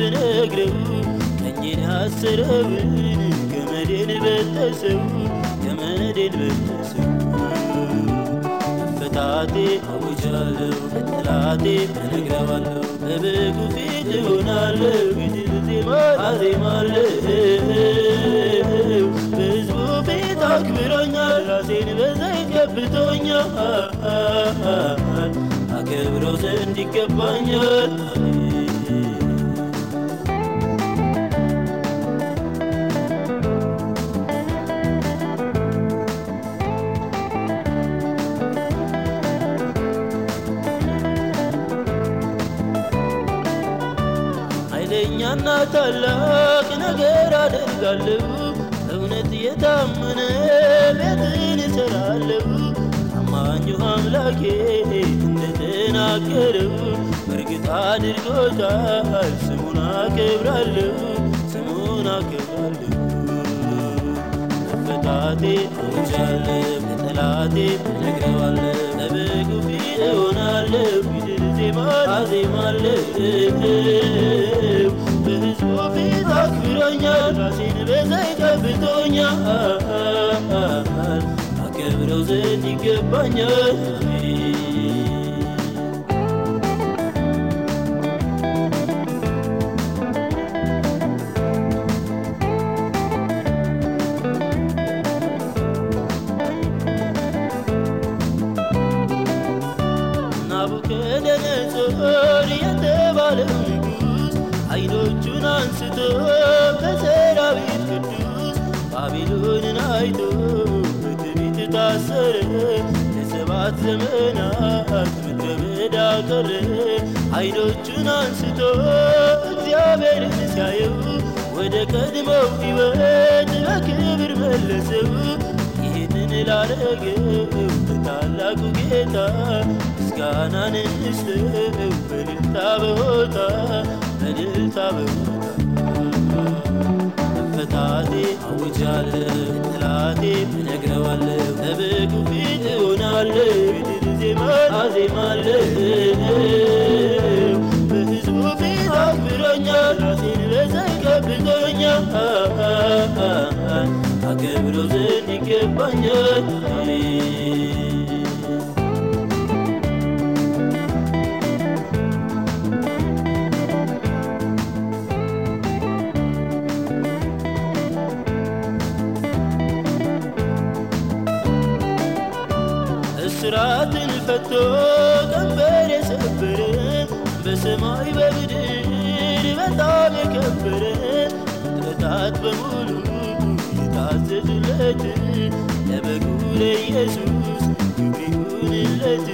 ልነግረው ቀኜን ያሰረውን ገመዴን በጠሰው ገመዴን በጠሰው መፈታቴ አውጃለሁ ለጠላቴ እነግረዋለሁ በበጉ ፊት እሆናለሁ የድል ዜማ አዜማለሁ በሕዝቡ ፊት አክብሮኛል ራሴን በዘይት ቀብቶኛል አከብረው ዘንድ ይገባኛል ኃይለኛና ታላቅ ነገር አደርጋለሁ። እውነት የታመነ ቤትን እሰራለሁ። ታማኙ አምላኬ እንደተናገረው በእርግጥ አድርጎታል። ስሙን አከብራለሁ ስሙን አከብራለሁ። መፈታቴ አውጃለሁ ለጠላቴ እነግረዋለሁ። በበጉ ፊት እሆናለሁ የድል ዜማ አዜማለሁ በሕዝቡ ፊት አይኖቹን አንስቶ በሰራዊት ቅዱስ ባቢሎንን አይቶ በትዕቢት ታሰረ። ለሰባት ዘመናት ምድረ በዳ ቀረ። አይኖቹን አንስቶ እግዚአብሔርን ሲያየው ወደ ቀድሞው ሕይወት በክብር መለሰው። ይህንን ላረገው ለታላቁ ጌታ ምስጋናን እንስጠው በእልልታ በሆታ በእልልታ በሆታ መፈታቴ አውጃለሁ ጠላቴ እነግረዋለሁ በበጉ ፊት እሆናለሁ የድል ዜማ አዜማለሁ ዘንድ ይገባኛል እስራትን ፈቶ ቀንበር የሰበረ በሰማይ በምድር በጣም የከበረ ፍጥረታት በሙሉ የታዘዙለት ለበጉ ለኢየሱስ ክብር ይሁንለት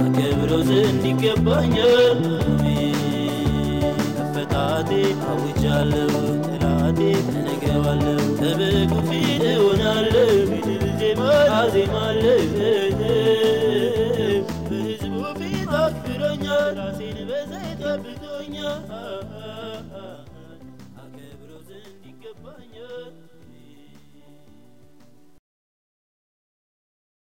አከብረው ዘንድ ይገባኛል መፈታቴ አውጃለሁ ጠላቴ እነግረዋለሁ በበጉ ፊት እሆናለሁ የድል ዜማ አዜማለሁ። በሕዝቡ ፊት አክብሮኛል ራሴን በዘይት ቀብቶኛል አከብረው ዘንድ ይገባኛል